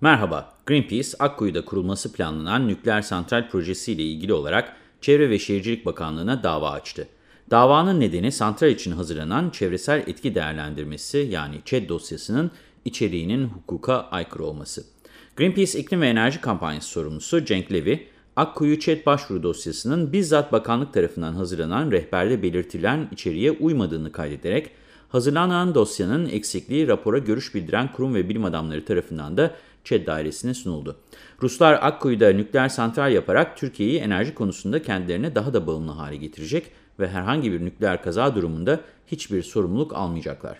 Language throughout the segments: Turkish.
Merhaba, Greenpeace, Akkuyu'da kurulması planlanan nükleer santral projesiyle ilgili olarak Çevre ve Şehircilik Bakanlığı'na dava açtı. Davanın nedeni santral için hazırlanan çevresel etki değerlendirmesi yani ÇED dosyasının içeriğinin hukuka aykırı olması. Greenpeace İklim ve Enerji Kampanyası sorumlusu Cenk Levy, Akkuyu ÇED başvuru dosyasının bizzat bakanlık tarafından hazırlanan rehberde belirtilen içeriğe uymadığını kaydederek, hazırlanan dosyanın eksikliği rapora görüş bildiren kurum ve bilim adamları tarafından da ÇED dairesine sunuldu. Ruslar Akkuyu'da nükleer santral yaparak Türkiye'yi enerji konusunda kendilerine daha da bağımlı hale getirecek ve herhangi bir nükleer kaza durumunda hiçbir sorumluluk almayacaklar.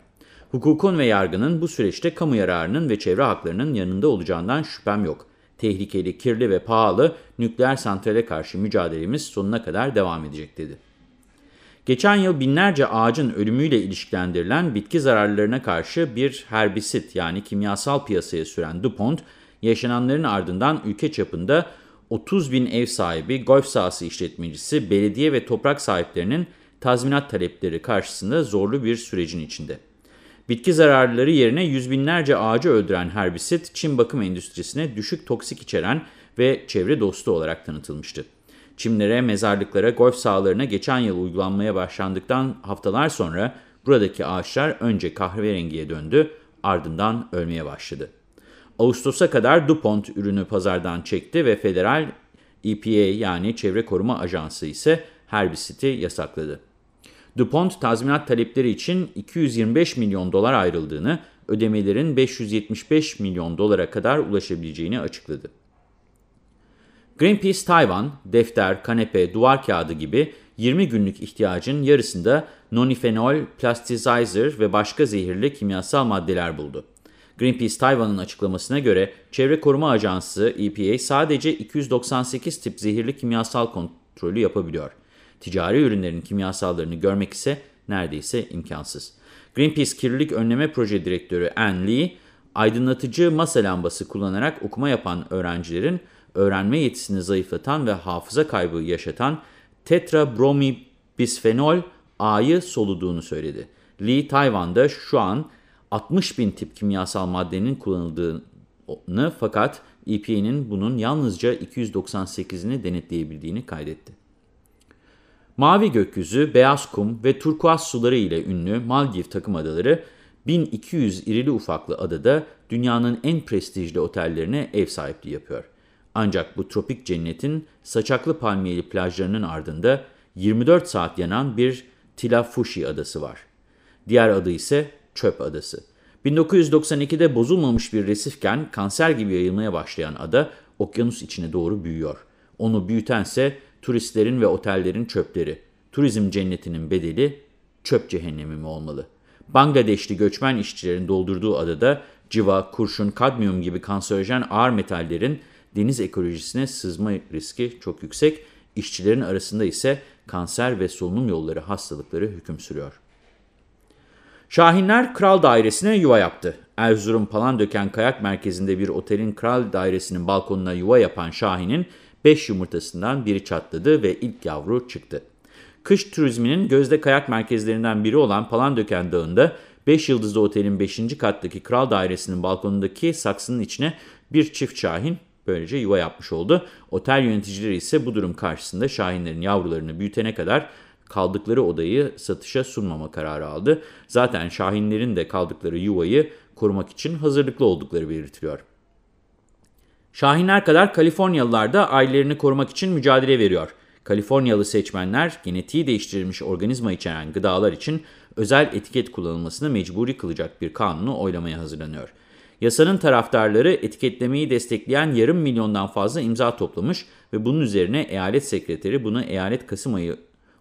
Hukukun ve yargının bu süreçte kamu yararının ve çevre haklarının yanında olacağından şüphem yok. Tehlikeli, kirli ve pahalı nükleer santrale karşı mücadelemiz sonuna kadar devam edecek dedi. Geçen yıl binlerce ağacın ölümüyle ilişkilendirilen bitki zararlarına karşı bir herbisit yani kimyasal piyasaya süren DuPont, yaşananların ardından ülke çapında 30 bin ev sahibi, golf sahası işletmecisi, belediye ve toprak sahiplerinin tazminat talepleri karşısında zorlu bir sürecin içinde. Bitki zararları yerine yüz binlerce ağacı öldüren herbisit, çim bakım endüstrisine düşük toksik içeren ve çevre dostu olarak tanıtılmıştı. Çimlere, mezarlıklara, golf sahalarına geçen yıl uygulanmaya başlandıktan haftalar sonra buradaki ağaçlar önce kahverengiye döndü, ardından ölmeye başladı. Ağustos'a kadar DuPont ürünü pazardan çekti ve federal EPA yani Çevre Koruma Ajansı ise herbisiti yasakladı. DuPont tazminat talepleri için 225 milyon dolar ayrıldığını, ödemelerin 575 milyon dolara kadar ulaşabileceğini açıkladı. Greenpeace Tayvan, defter, kanepe, duvar kağıdı gibi 20 günlük ihtiyacın yarısında nonifenol, plasticizer ve başka zehirli kimyasal maddeler buldu. Greenpeace Tayvan'ın açıklamasına göre Çevre Koruma Ajansı EPA sadece 298 tip zehirli kimyasal kontrolü yapabiliyor. Ticari ürünlerin kimyasallarını görmek ise neredeyse imkansız. Greenpeace Kirlilik Önleme Proje Direktörü Anne Lee, aydınlatıcı masa lambası kullanarak okuma yapan öğrencilerin öğrenme yetisini zayıflatan ve hafıza kaybı yaşatan tetrabromibisfenol A'yı soluduğunu söyledi. Lee, Tayvan'da şu an 60 bin tip kimyasal maddenin kullanıldığını fakat EPA'nın bunun yalnızca 298'ini denetleyebildiğini kaydetti. Mavi gökyüzü, beyaz kum ve turkuaz suları ile ünlü Maldiv takım adaları 1200 irili ufaklı adada dünyanın en prestijli otellerine ev sahipliği yapıyor. Ancak bu tropik cennetin saçaklı palmiyeli plajlarının ardında 24 saat yanan bir Tilafushi adası var. Diğer adı ise Çöp Adası. 1992'de bozulmamış bir resifken kanser gibi yayılmaya başlayan ada okyanus içine doğru büyüyor. Onu büyütense turistlerin ve otellerin çöpleri. Turizm cennetinin bedeli çöp cehennemi mi olmalı? Bangladeşli göçmen işçilerin doldurduğu adada civa, kurşun, kadmiyum gibi kanserojen ağır metallerin deniz ekolojisine sızma riski çok yüksek. İşçilerin arasında ise kanser ve solunum yolları hastalıkları hüküm sürüyor. Şahinler Kral Dairesi'ne yuva yaptı. Erzurum Palandöken Kayak Merkezi'nde bir otelin Kral Dairesi'nin balkonuna yuva yapan Şahin'in 5 yumurtasından biri çatladı ve ilk yavru çıktı. Kış turizminin gözde kayak merkezlerinden biri olan Palandöken Dağı'nda 5 yıldızlı otelin 5. kattaki Kral Dairesi'nin balkonundaki saksının içine bir çift şahin böylece yuva yapmış oldu. Otel yöneticileri ise bu durum karşısında şahinlerin yavrularını büyütene kadar kaldıkları odayı satışa sunmama kararı aldı. Zaten şahinlerin de kaldıkları yuvayı korumak için hazırlıklı oldukları belirtiliyor. Şahinler kadar Kaliforniyalılar da ailelerini korumak için mücadele veriyor. Kaliforniyalı seçmenler genetiği değiştirilmiş organizma içeren gıdalar için özel etiket kullanılmasını mecburi kılacak bir kanunu oylamaya hazırlanıyor. Yasanın taraftarları etiketlemeyi destekleyen yarım milyondan fazla imza toplamış ve bunun üzerine eyalet sekreteri bunu eyalet Kasım ayı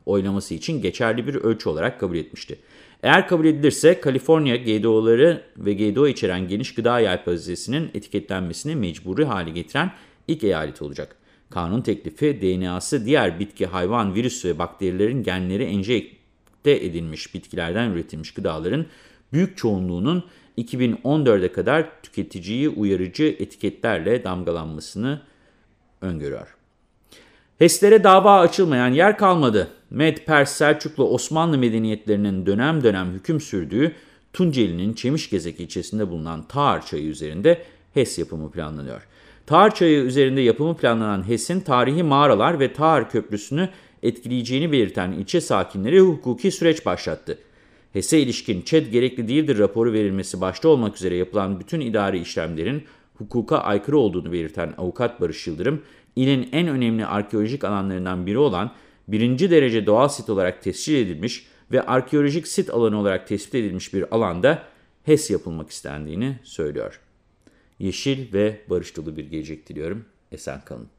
oylaması için geçerli bir ölçü olarak kabul etmişti. Eğer kabul edilirse Kaliforniya GDO'ları ve GDO içeren geniş gıda yelpazesinin etiketlenmesini mecburi hale getiren ilk eyalet olacak. Kanun teklifi DNA'sı diğer bitki, hayvan, virüs ve bakterilerin genleri enjekte edilmiş bitkilerden üretilmiş gıdaların büyük çoğunluğunun 2014'e kadar tüketiciyi uyarıcı etiketlerle damgalanmasını öngörüyor. HES'lere dava açılmayan yer kalmadı. Med, Pers, Selçuklu, Osmanlı medeniyetlerinin dönem dönem hüküm sürdüğü Tunceli'nin Çemişgezek ilçesinde bulunan Tağır Çayı üzerinde HES yapımı planlanıyor. Tahar Çayı üzerinde yapımı planlanan HES'in tarihi mağaralar ve Tahar Köprüsü'nü etkileyeceğini belirten ilçe sakinleri hukuki süreç başlattı. HES'e ilişkin ÇED gerekli değildir raporu verilmesi başta olmak üzere yapılan bütün idari işlemlerin hukuka aykırı olduğunu belirten avukat Barış Yıldırım, ilin en önemli arkeolojik alanlarından biri olan birinci derece doğal sit olarak tescil edilmiş ve arkeolojik sit alanı olarak tespit edilmiş bir alanda HES yapılmak istendiğini söylüyor. Yeşil ve barış dolu bir gelecek diliyorum. Esen kalın.